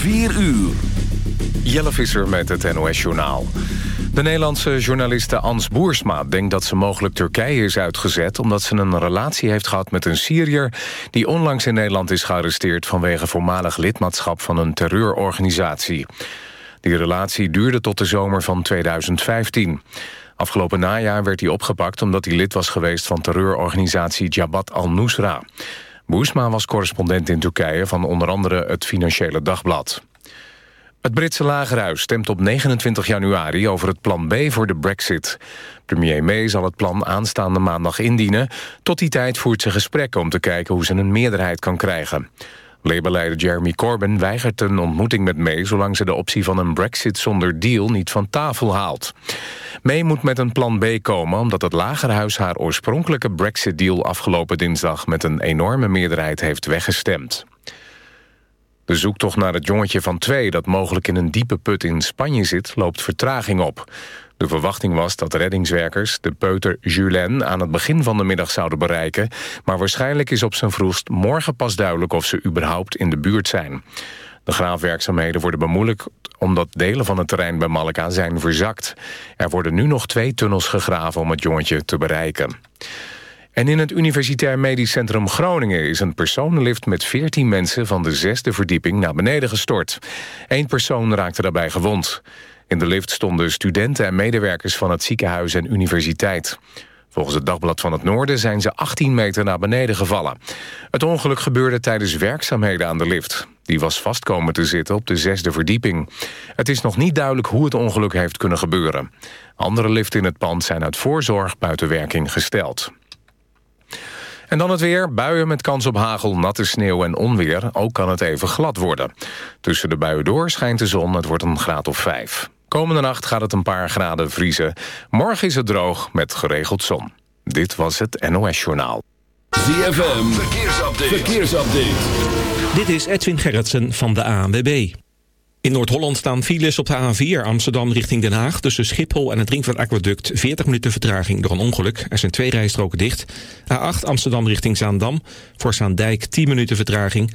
4 uur. Jelle Visser met het NOS-journaal. De Nederlandse journaliste Ans Boersma denkt dat ze mogelijk Turkije is uitgezet... omdat ze een relatie heeft gehad met een Syriër... die onlangs in Nederland is gearresteerd... vanwege voormalig lidmaatschap van een terreurorganisatie. Die relatie duurde tot de zomer van 2015. Afgelopen najaar werd hij opgepakt omdat hij lid was geweest... van terreurorganisatie Jabhat al-Nusra. Boersma was correspondent in Turkije van onder andere het Financiële Dagblad. Het Britse Lagerhuis stemt op 29 januari over het plan B voor de brexit. Premier May zal het plan aanstaande maandag indienen. Tot die tijd voert ze gesprekken om te kijken hoe ze een meerderheid kan krijgen. Labour-leider Jeremy Corbyn weigert een ontmoeting met May... zolang ze de optie van een brexit zonder deal niet van tafel haalt. May moet met een plan B komen... omdat het Lagerhuis haar oorspronkelijke brexit-deal afgelopen dinsdag... met een enorme meerderheid heeft weggestemd. De zoektocht naar het jongetje van twee... dat mogelijk in een diepe put in Spanje zit, loopt vertraging op. De verwachting was dat reddingswerkers de peuter Julien... aan het begin van de middag zouden bereiken... maar waarschijnlijk is op zijn vroegst morgen pas duidelijk... of ze überhaupt in de buurt zijn. De graafwerkzaamheden worden bemoeilijkt omdat delen van het terrein bij Malika zijn verzakt. Er worden nu nog twee tunnels gegraven om het jongetje te bereiken. En in het Universitair Medisch Centrum Groningen... is een personenlift met 14 mensen van de zesde verdieping naar beneden gestort. Eén persoon raakte daarbij gewond. In de lift stonden studenten en medewerkers van het ziekenhuis en universiteit. Volgens het Dagblad van het Noorden zijn ze 18 meter naar beneden gevallen. Het ongeluk gebeurde tijdens werkzaamheden aan de lift. Die was vastkomen te zitten op de zesde verdieping. Het is nog niet duidelijk hoe het ongeluk heeft kunnen gebeuren. Andere liften in het pand zijn uit voorzorg buiten werking gesteld. En dan het weer. Buien met kans op hagel, natte sneeuw en onweer. Ook kan het even glad worden. Tussen de buien door schijnt de zon. Het wordt een graad of vijf. Komende nacht gaat het een paar graden vriezen. Morgen is het droog met geregeld zon. Dit was het NOS Journaal. ZFM, verkeersupdate. verkeersupdate. Dit is Edwin Gerritsen van de ANWB. In Noord-Holland staan files op de A4 Amsterdam richting Den Haag... tussen Schiphol en het Ringvaart 40 minuten vertraging door een ongeluk. Er zijn twee rijstroken dicht. A8 Amsterdam richting Zaandam. Voor Zaandijk 10 minuten vertraging.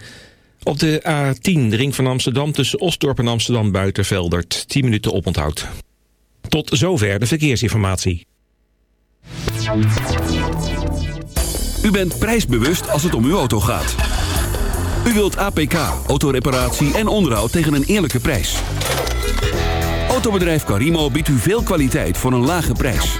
Op de A10 de ring van Amsterdam tussen Osdorp en Amsterdam Buitenveldert. 10 minuten oponthoud. Tot zover de verkeersinformatie. U bent prijsbewust als het om uw auto gaat. U wilt APK, autoreparatie en onderhoud tegen een eerlijke prijs. Autobedrijf Carimo biedt u veel kwaliteit voor een lage prijs.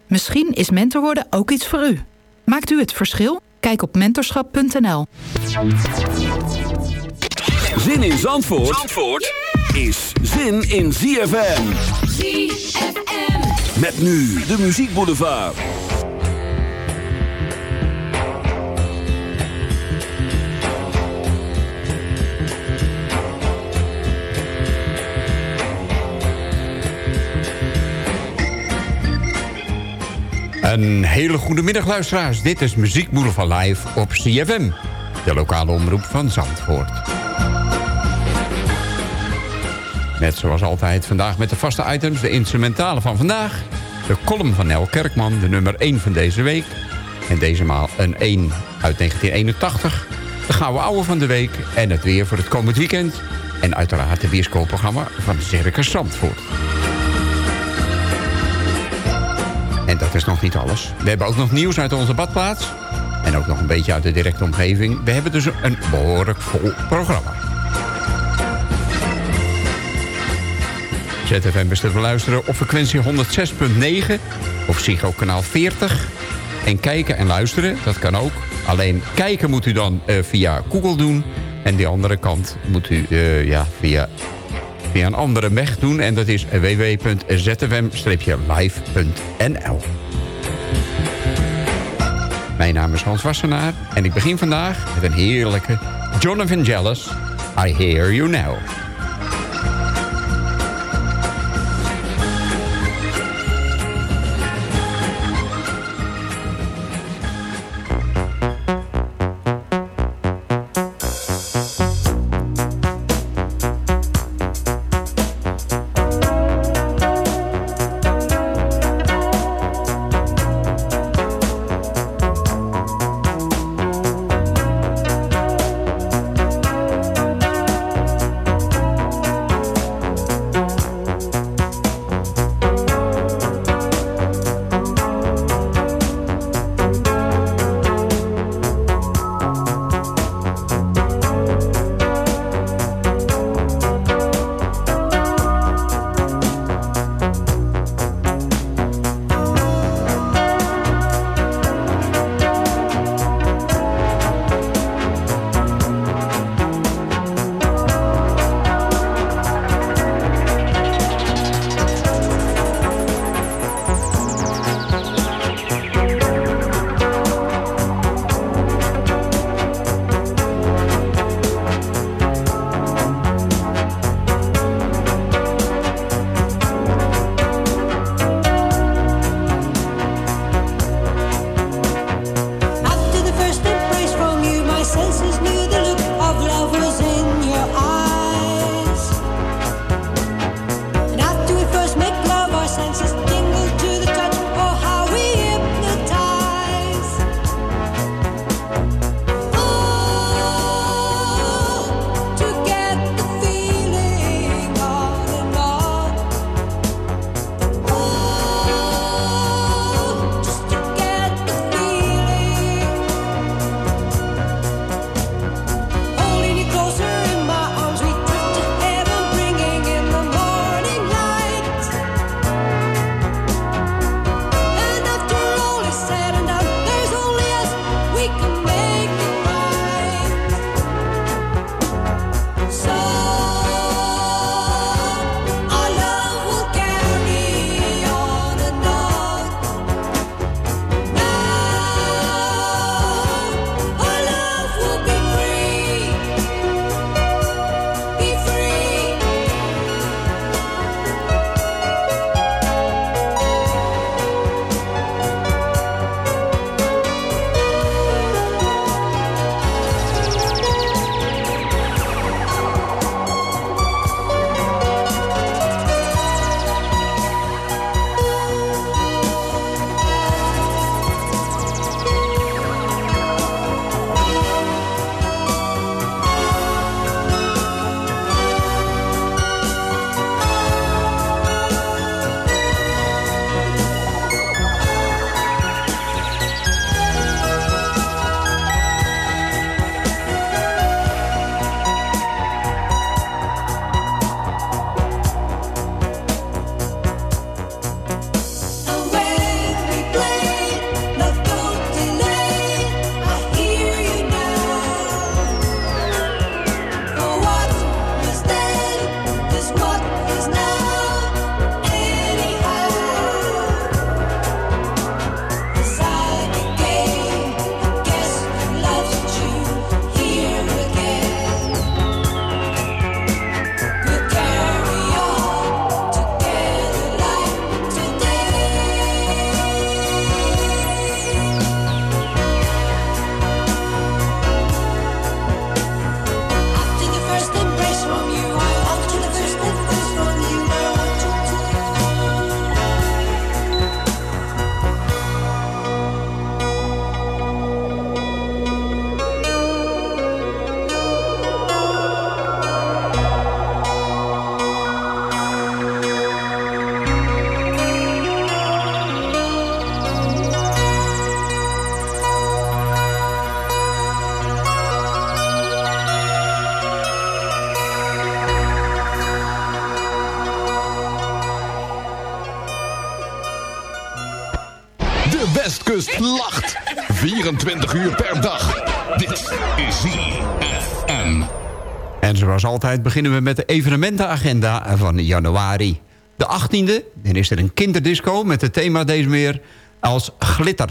Misschien is mentor worden ook iets voor u. Maakt u het verschil? Kijk op mentorschap.nl. Zin in Zandvoort, Zandvoort is zin in ZFM. ZFM. Met nu de muziekboulevard. Een hele goede middag luisteraars. Dit is Muziek van Live op CFM. De lokale omroep van Zandvoort. Net zoals altijd vandaag met de vaste items. De instrumentale van vandaag. De column van Nel Kerkman, de nummer 1 van deze week. En deze maal een 1 uit 1981. De gouden ouwe van de week. En het weer voor het komend weekend. En uiteraard het bioscoopprogramma van Circus Zandvoort. Dat is nog niet alles. We hebben ook nog nieuws uit onze badplaats. En ook nog een beetje uit de directe omgeving. We hebben dus een behoorlijk vol programma. ZFM best te beluisteren op frequentie 106.9 of Psycho kanaal 40. En kijken en luisteren, dat kan ook. Alleen kijken moet u dan eh, via Google doen. En die andere kant moet u eh, ja, via, via een andere weg doen. En dat is www.zfm-live.nl Mijn naam is Hans Wassenaar en ik begin vandaag met een heerlijke John Evangelis. I Hear You Now. Altijd beginnen we met de evenementenagenda van januari. De 18e, dan is er een kinderdisco met het thema deze meer als glitter.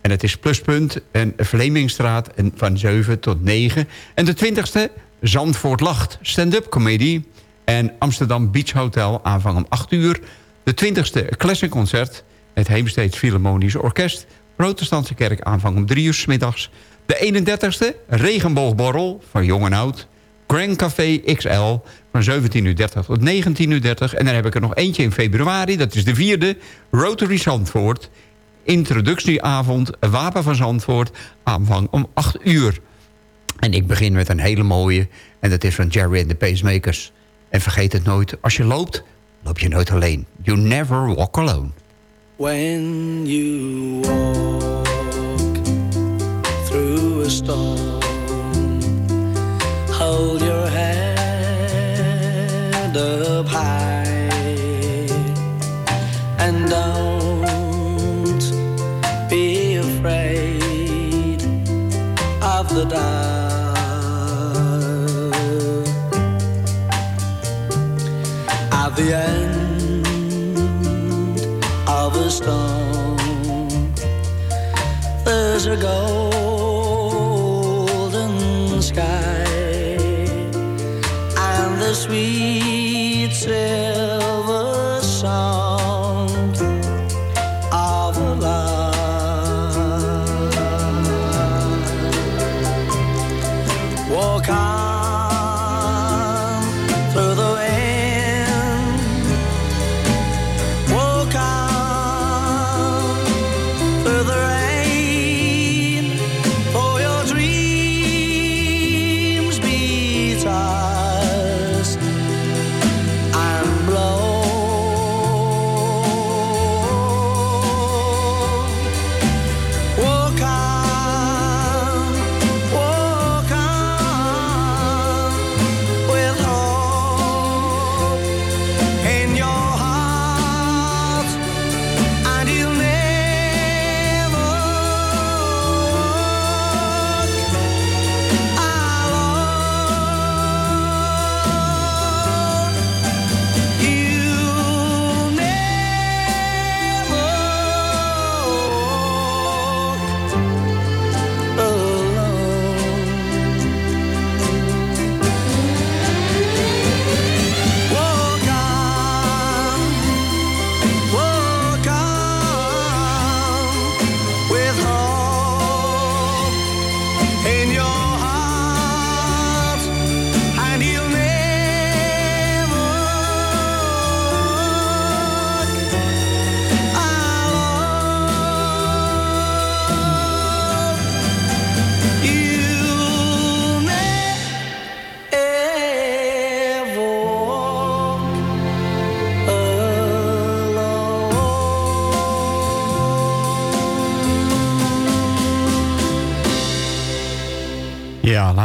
En het is Pluspunt en Vlemingstraat van 7 tot 9. En de 20e, Zandvoort Lacht, stand-up comedy. En Amsterdam Beach Hotel, aanvang om 8 uur. De 20e, Classic Concert, het Heemsteeds Philharmonisch Orkest. Protestantse Kerk, aanvang om 3 uur 's middags. De 31e, Regenboogborrel, van jong en oud. Grand Café XL van 17.30 tot 19.30. En dan heb ik er nog eentje in februari. Dat is de vierde. Rotary Zandvoort. Introductieavond. Wapen van Zandvoort. Aanvang om 8 uur. En ik begin met een hele mooie. En dat is van Jerry and the Pacemakers. En vergeet het nooit. Als je loopt, loop je nooit alleen. You never walk alone. When you walk through a storm, the end of a storm. There's a golden sky and the sweet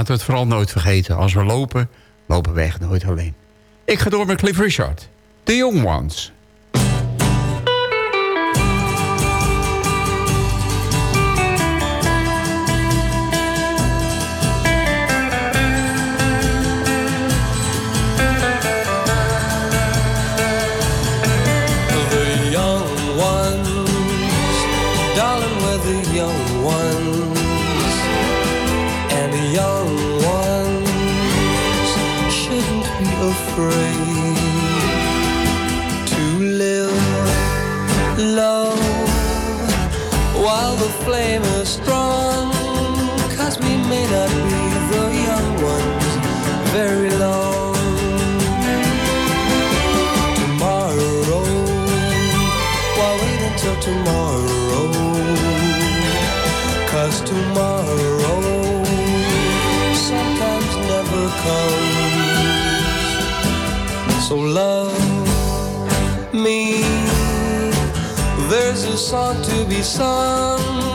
laten we het vooral nooit vergeten. Als we lopen, lopen we echt nooit alleen. Ik ga door met Cliff Richard. The Young Ones. Flame is strong. Cause we may not be the young ones very long. Tomorrow, why wait until tomorrow? Cause tomorrow sometimes never comes. So love me. There's a song to be sung,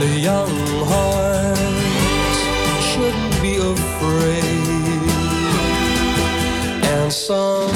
and a young heart shouldn't be afraid. And someday,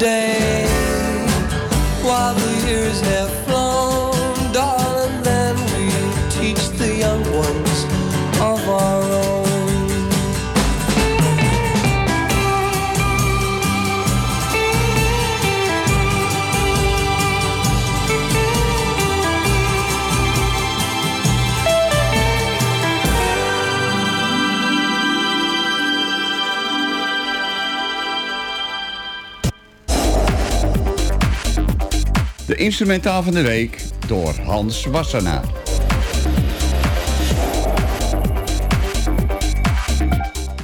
day while the years have instrumentaal van de week door Hans Wassenaar.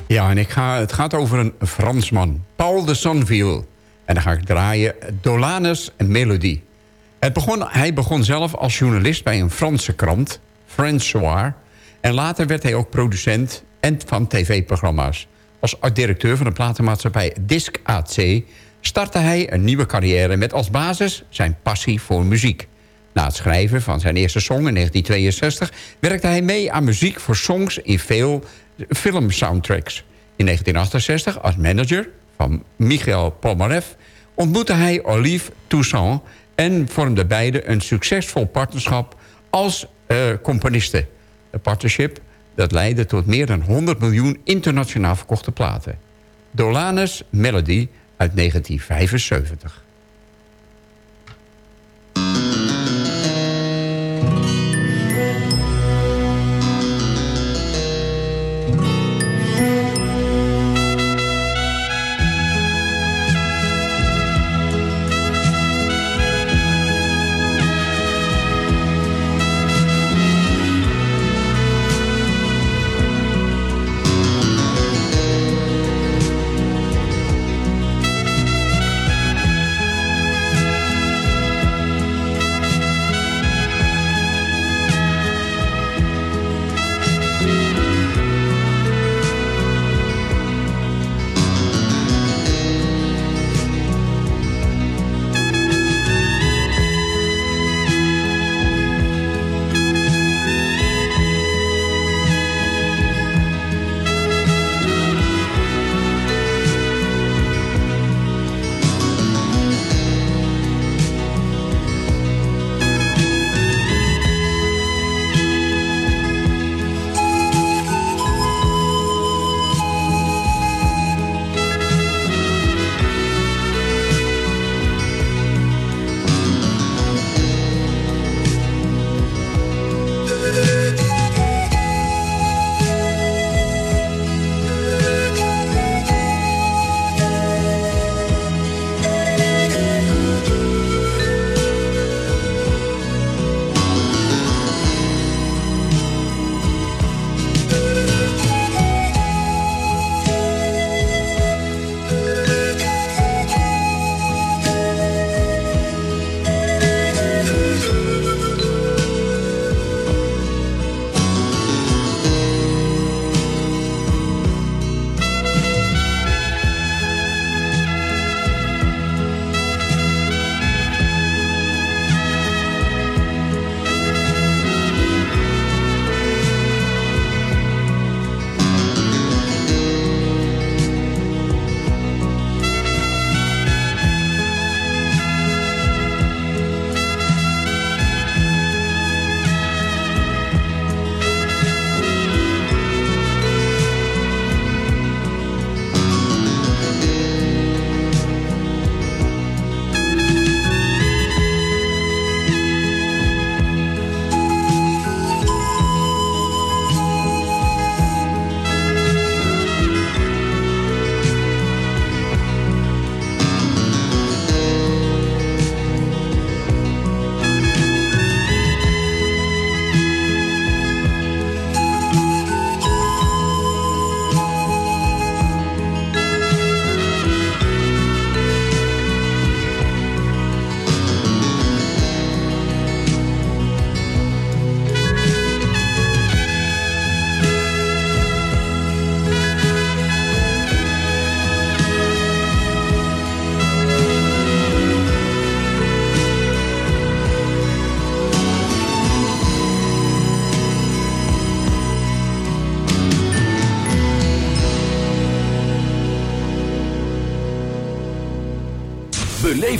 Ja, en ik ga, het gaat over een Fransman, Paul de Sonville. En dan ga ik draaien Dolanus Melodie. Het begon, hij begon zelf als journalist bij een Franse krant, François. En later werd hij ook producent en van tv-programma's. Als directeur van de platenmaatschappij Disc AC startte hij een nieuwe carrière met als basis zijn passie voor muziek. Na het schrijven van zijn eerste song in 1962 werkte hij mee aan muziek voor songs in veel filmsoundtracks. In 1968 als manager van Michael Polnareff ontmoette hij Olive Toussaint en vormden beide een succesvol partnerschap als eh, componisten. Een partnership dat leidde tot meer dan 100 miljoen internationaal verkochte platen. Dolanus Melody uit 1975.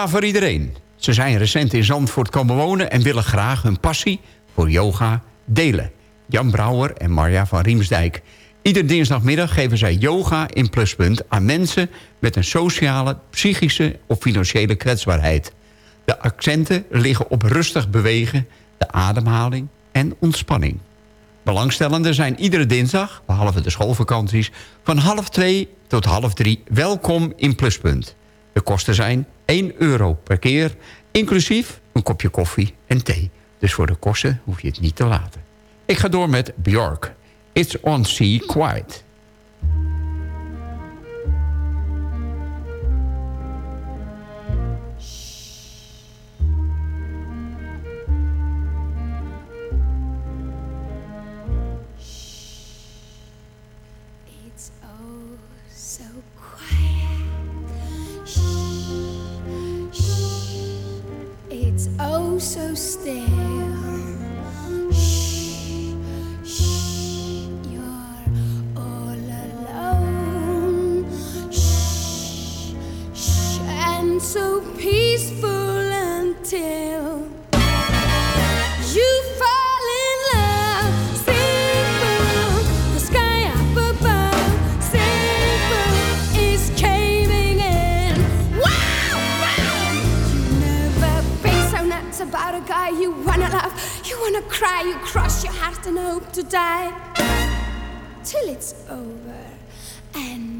yoga voor iedereen. Ze zijn recent in Zandvoort komen wonen en willen graag hun passie voor yoga delen. Jan Brouwer en Marja van Riemsdijk. Iedere dinsdagmiddag geven zij yoga in pluspunt aan mensen met een sociale, psychische of financiële kwetsbaarheid. De accenten liggen op rustig bewegen, de ademhaling en ontspanning. Belangstellenden zijn iedere dinsdag, behalve de schoolvakanties... van half twee tot half drie welkom in Pluspunt. De kosten zijn 1 euro per keer, inclusief een kopje koffie en thee. Dus voor de kosten hoef je het niet te laten. Ik ga door met Bjork. It's on sea quiet. so still. Shh, shh, you're all alone. Shh, shh, and so peaceful until. wanna cry, you cross your heart and hope to die. Till it's over and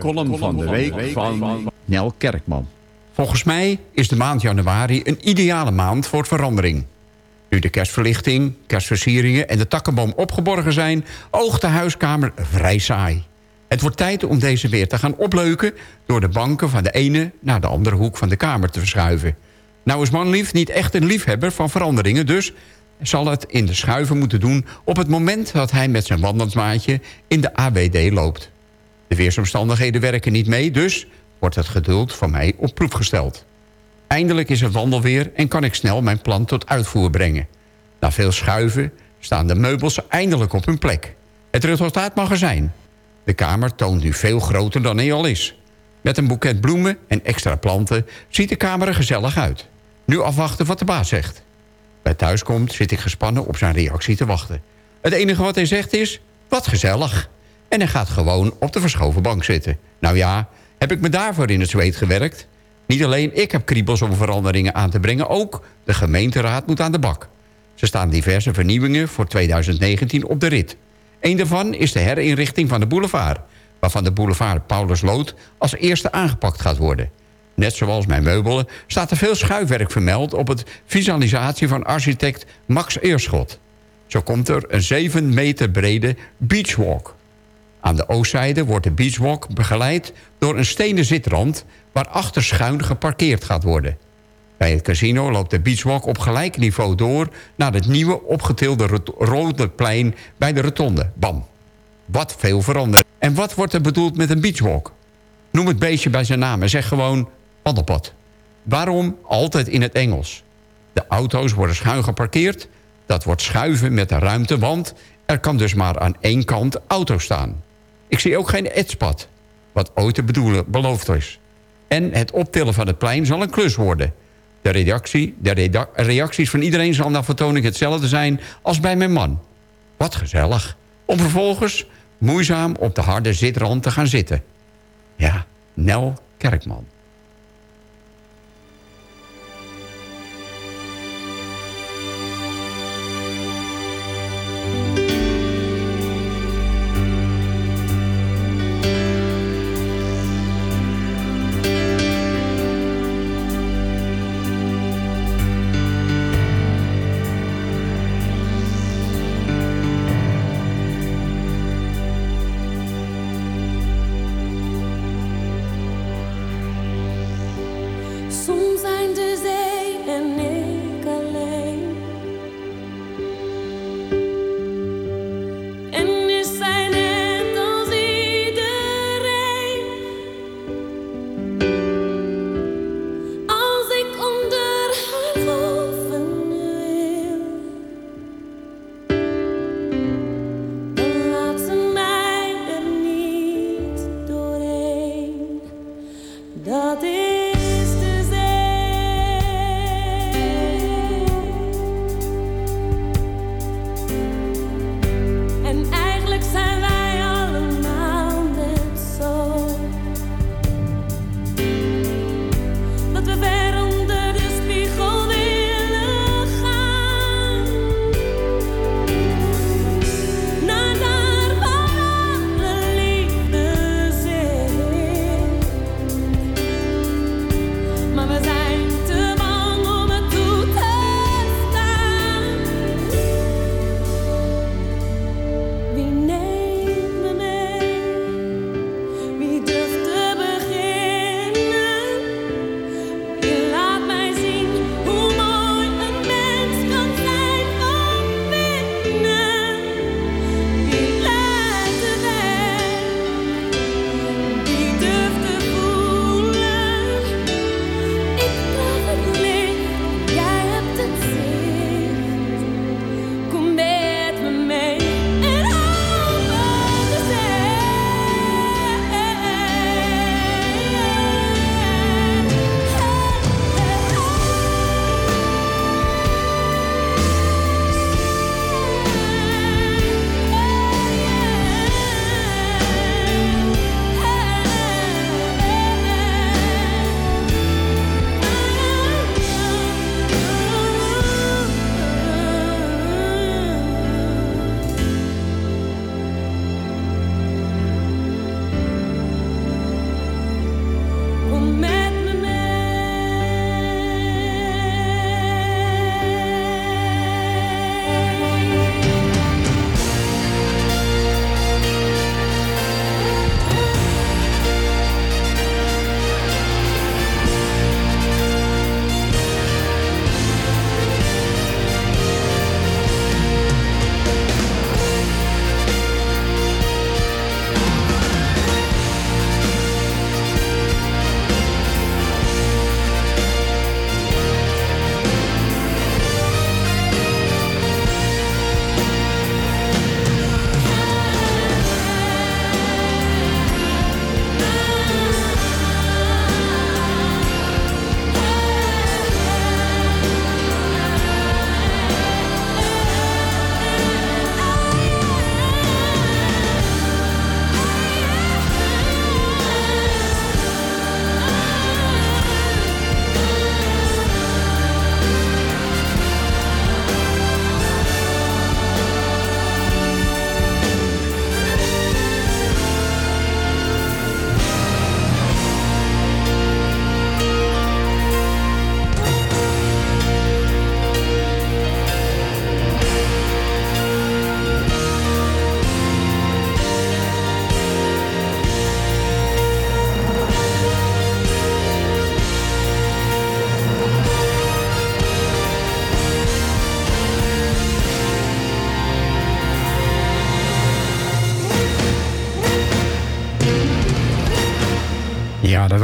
Column van de week van Nel Kerkman. Volgens mij is de maand januari een ideale maand voor verandering. Nu de kerstverlichting, kerstversieringen en de takkenboom opgeborgen zijn... oogt de huiskamer vrij saai. Het wordt tijd om deze weer te gaan opleuken... door de banken van de ene naar de andere hoek van de kamer te verschuiven. Nou is manlief niet echt een liefhebber van veranderingen... dus zal het in de schuiven moeten doen... op het moment dat hij met zijn wandelmaatje in de ABD loopt. De weersomstandigheden werken niet mee, dus wordt het geduld van mij op proef gesteld. Eindelijk is het wandelweer en kan ik snel mijn plan tot uitvoer brengen. Na veel schuiven staan de meubels eindelijk op hun plek. Het resultaat mag er zijn. De kamer toont nu veel groter dan hij al is. Met een boeket bloemen en extra planten ziet de kamer er gezellig uit. Nu afwachten wat de baas zegt. Bij thuiskomt zit ik gespannen op zijn reactie te wachten. Het enige wat hij zegt is, wat gezellig. En hij gaat gewoon op de verschoven bank zitten. Nou ja, heb ik me daarvoor in het zweet gewerkt? Niet alleen ik heb kriebels om veranderingen aan te brengen... ook de gemeenteraad moet aan de bak. Er staan diverse vernieuwingen voor 2019 op de rit. Eén daarvan is de herinrichting van de boulevard... waarvan de boulevard Paulus Lood als eerste aangepakt gaat worden. Net zoals mijn meubelen staat er veel schuifwerk vermeld... op het visualisatie van architect Max Eerschot. Zo komt er een 7 meter brede beachwalk. Aan de oostzijde wordt de beachwalk begeleid door een stenen zitrand... waarachter schuin geparkeerd gaat worden. Bij het casino loopt de beachwalk op gelijk niveau door... naar het nieuwe opgetilde rode plein bij de rotonde. Bam. Wat veel veranderd. En wat wordt er bedoeld met een beachwalk? Noem het beestje bij zijn naam en zeg gewoon wandelpad. Waarom altijd in het Engels? De auto's worden schuin geparkeerd. Dat wordt schuiven met de ruimte, want er kan dus maar aan één kant auto staan. Ik zie ook geen etspad, wat ooit te bedoelen beloofd is. En het optillen van het plein zal een klus worden. De, reactie, de reacties van iedereen zal naar vertoning hetzelfde zijn als bij mijn man. Wat gezellig. Om vervolgens moeizaam op de harde zitrand te gaan zitten. Ja, Nel Kerkman.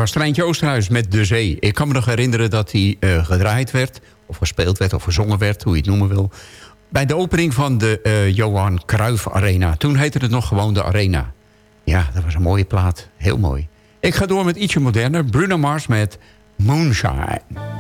was Treintje Oosterhuis met De Zee. Ik kan me nog herinneren dat hij eh, gedraaid werd... of gespeeld werd of gezongen werd, hoe je het noemen wil... bij de opening van de eh, Johan Cruijff Arena. Toen heette het nog gewoon de Arena. Ja, dat was een mooie plaat. Heel mooi. Ik ga door met ietsje moderner. Bruno Mars met Moonshine.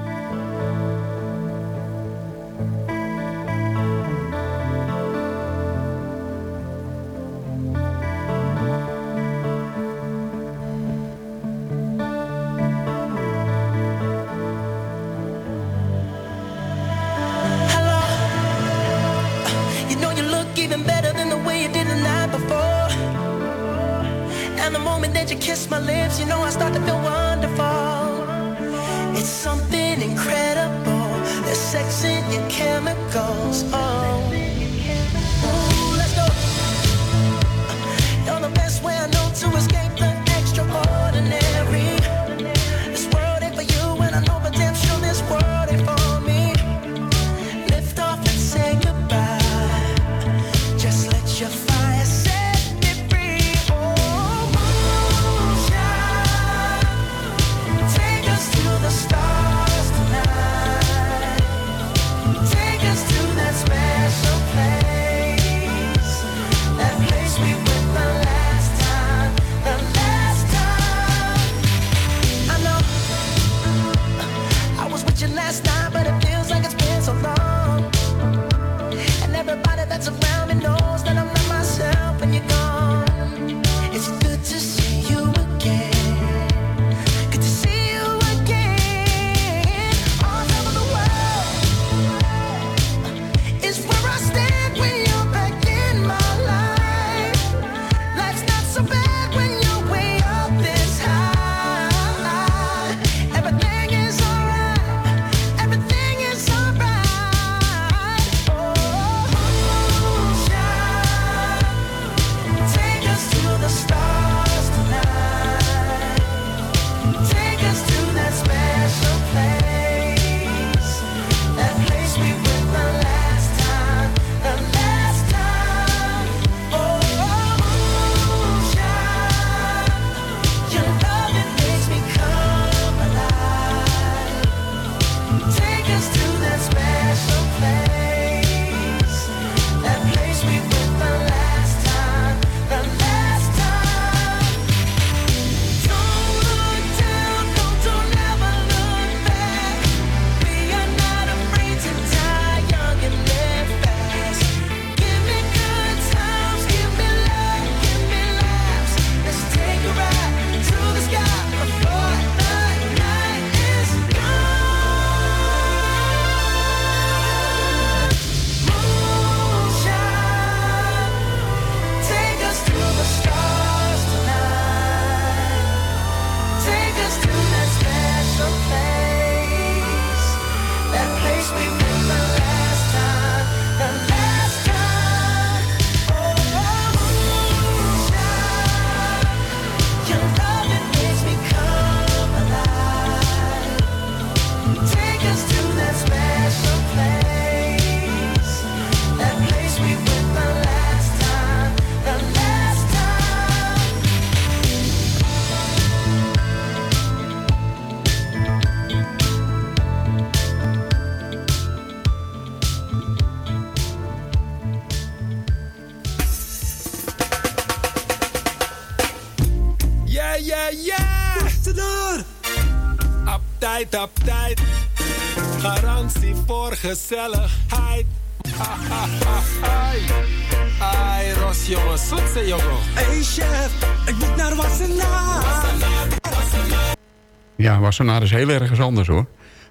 was er nou heel ergens anders hoor.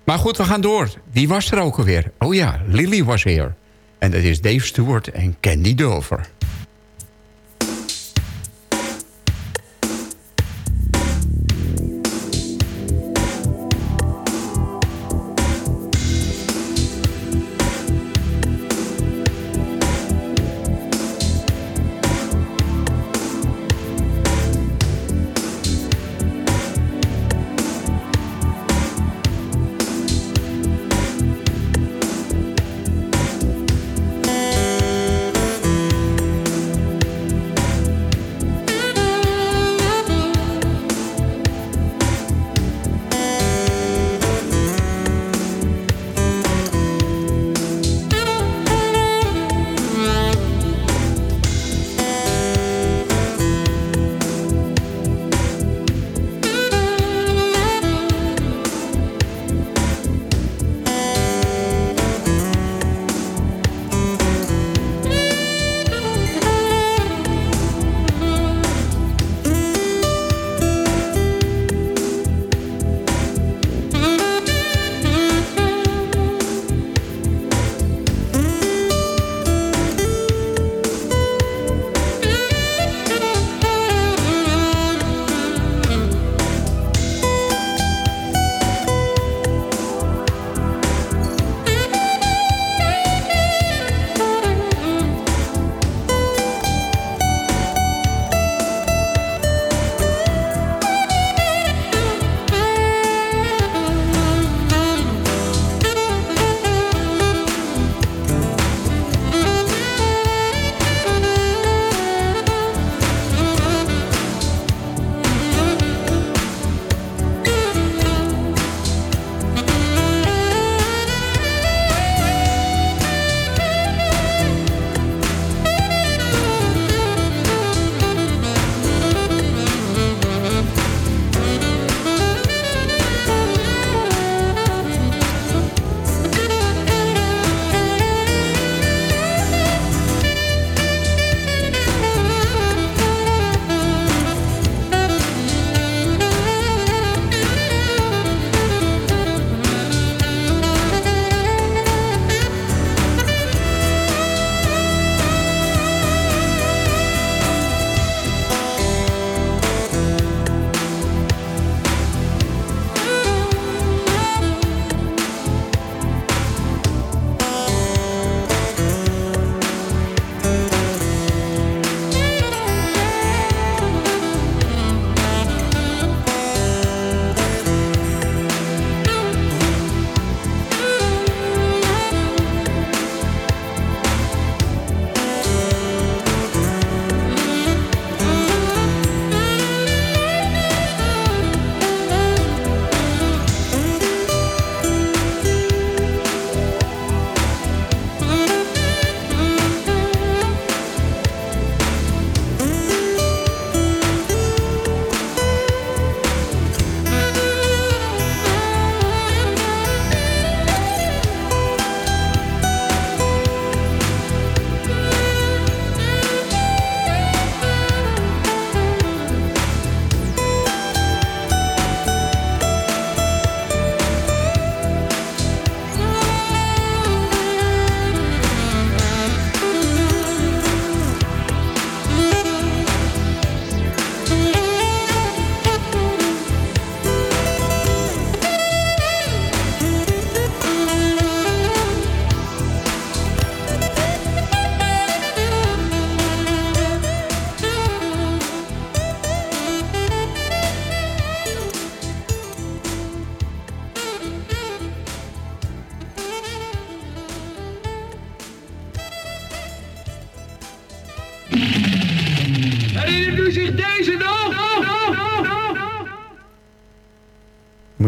Maar goed, we gaan door. Wie was er ook alweer. Oh ja, Lily was hier. En dat is Dave Stewart en Candy Dover.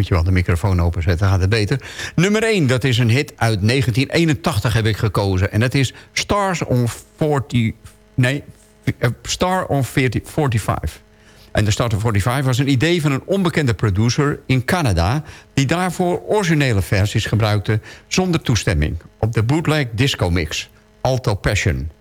Je wel de microfoon openzetten, gaat het beter. Nummer 1, dat is een hit uit 1981 heb ik gekozen. En dat is Stars on 40... Nee, eh, Star on 40, 45. En de Star on 45 was een idee van een onbekende producer in Canada... die daarvoor originele versies gebruikte zonder toestemming... op de bootleg disco mix, Alto Passion.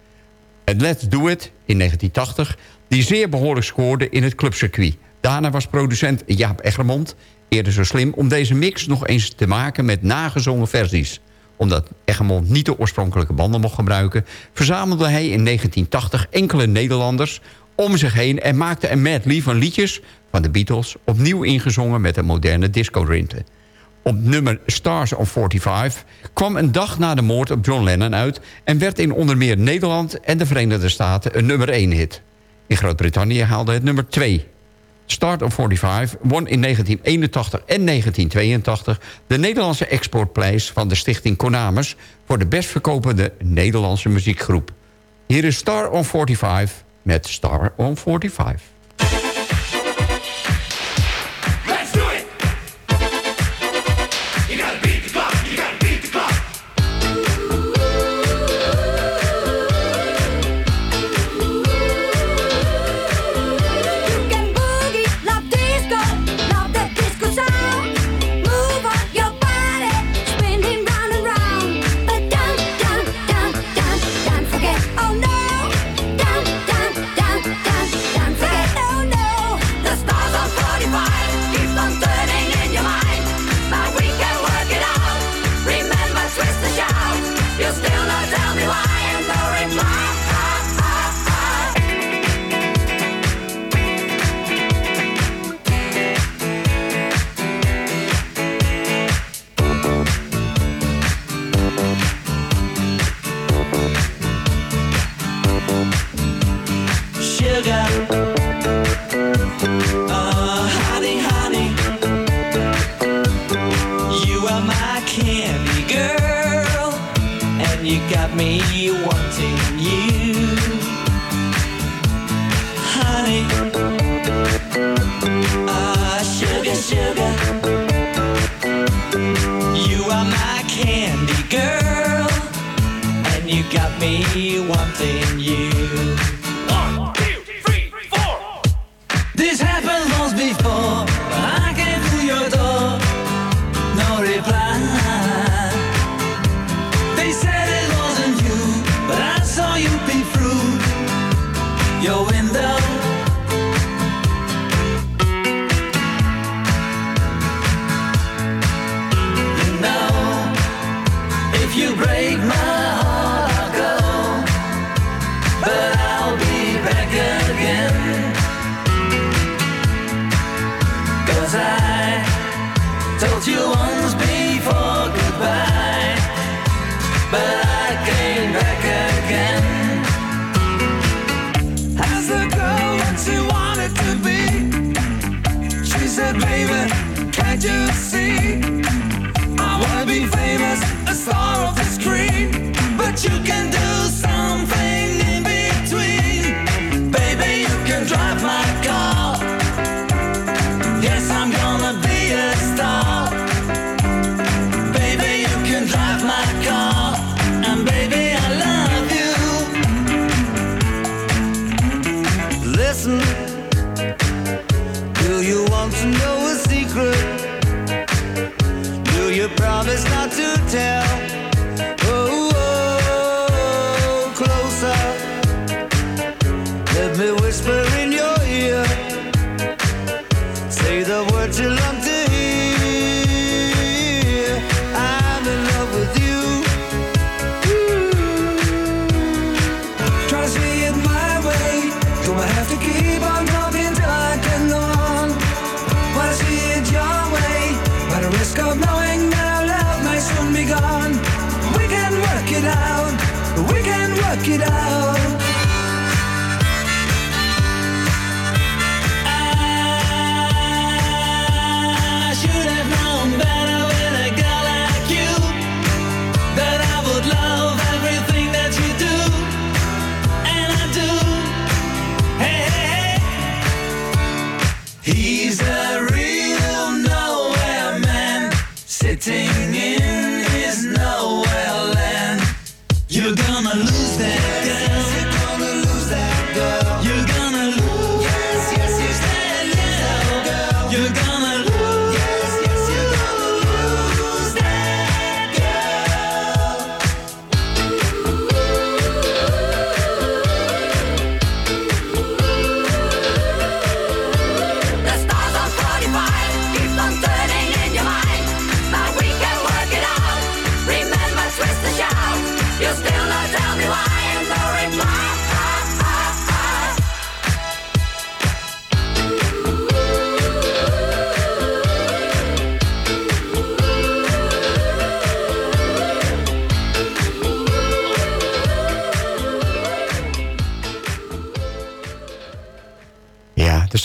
Het Let's Do It in 1980, die zeer behoorlijk scoorde in het clubcircuit. Daarna was producent Jaap Egermond eerder zo slim... om deze mix nog eens te maken met nagezongen versies. Omdat Egermond niet de oorspronkelijke banden mocht gebruiken... verzamelde hij in 1980 enkele Nederlanders om zich heen... en maakte een medley van liedjes van de Beatles... opnieuw ingezongen met een moderne disco-rinte. Op nummer Stars on 45 kwam een dag na de moord op John Lennon uit... en werd in onder meer Nederland en de Verenigde Staten een nummer 1 hit. In Groot-Brittannië haalde het nummer 2. Start on 45 won in 1981 en 1982 de Nederlandse exportprijs van de stichting Konamis... voor de best verkopende Nederlandse muziekgroep. Hier is Star on 45 met Star on 45.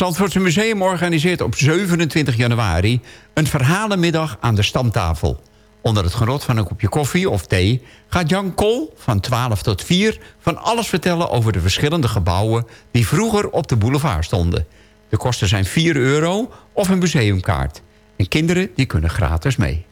Zandvoortse Museum organiseert op 27 januari... een verhalenmiddag aan de stamtafel. Onder het genot van een kopje koffie of thee... gaat Jan Kool van 12 tot 4 van alles vertellen... over de verschillende gebouwen die vroeger op de boulevard stonden. De kosten zijn 4 euro of een museumkaart. En kinderen die kunnen gratis mee.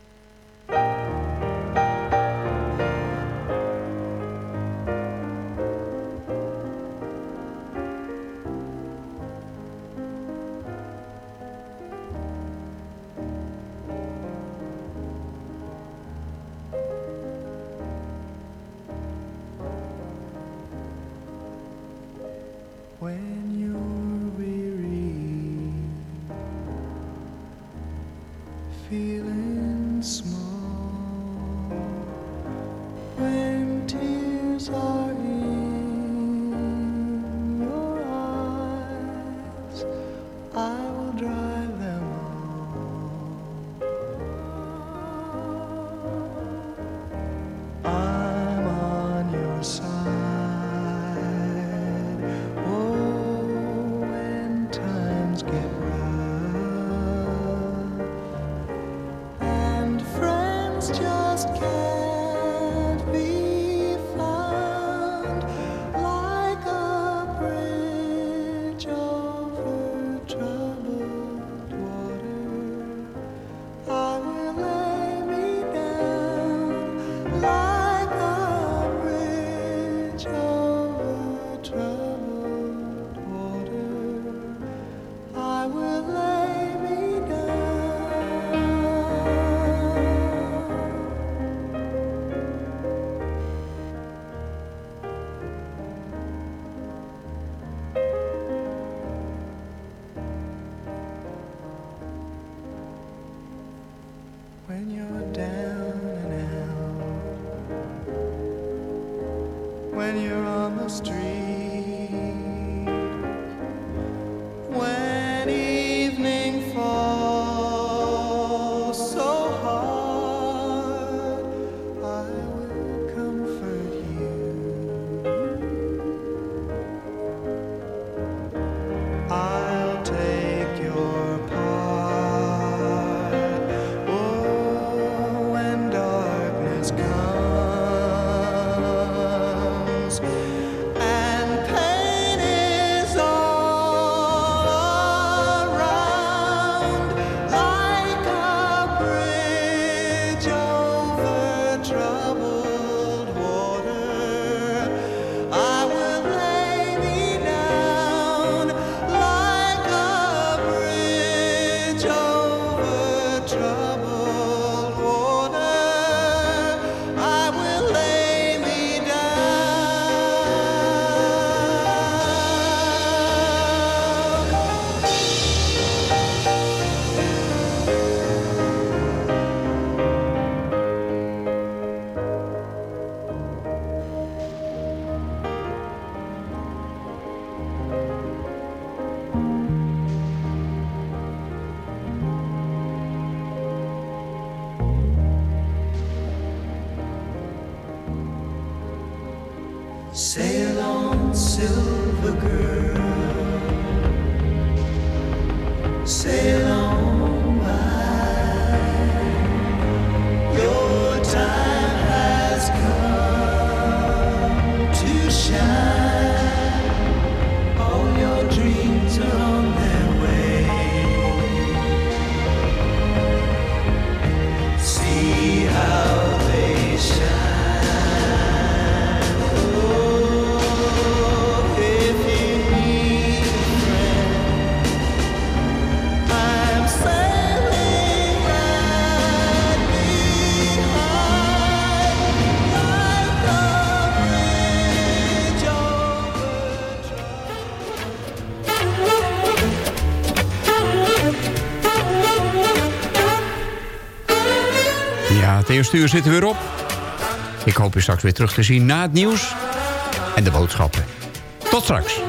On, eerste uur zit er weer op. Ik hoop u straks weer terug te zien na het nieuws en de boodschappen. Tot straks.